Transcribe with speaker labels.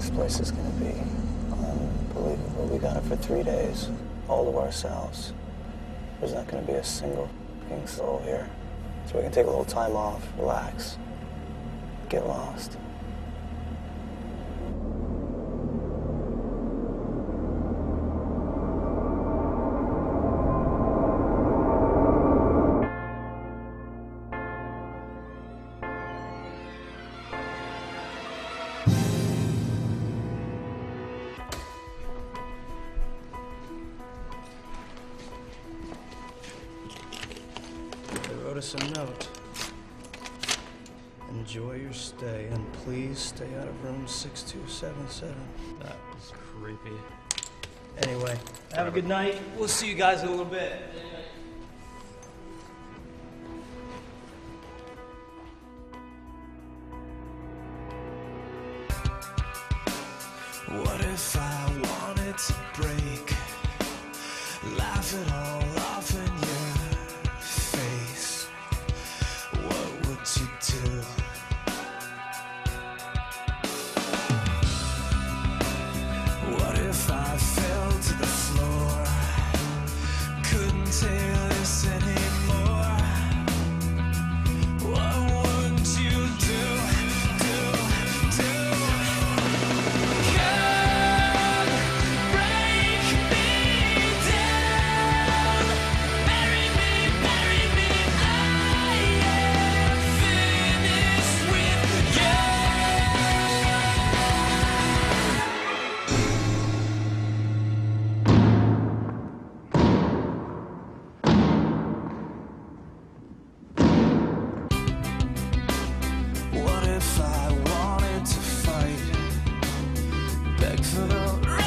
Speaker 1: This place is gonna be unbelievable. We got it for three days, all to ourselves. There's not gonna be a single soul here. So we can take a little time off, relax, get lost.
Speaker 2: Us a note. Enjoy your stay and please stay out of room 6277.
Speaker 3: That was creepy.
Speaker 2: Anyway, have a good night. We'll see you guys in a little bit.
Speaker 4: What if I wanted to break? Laugh it all Beg for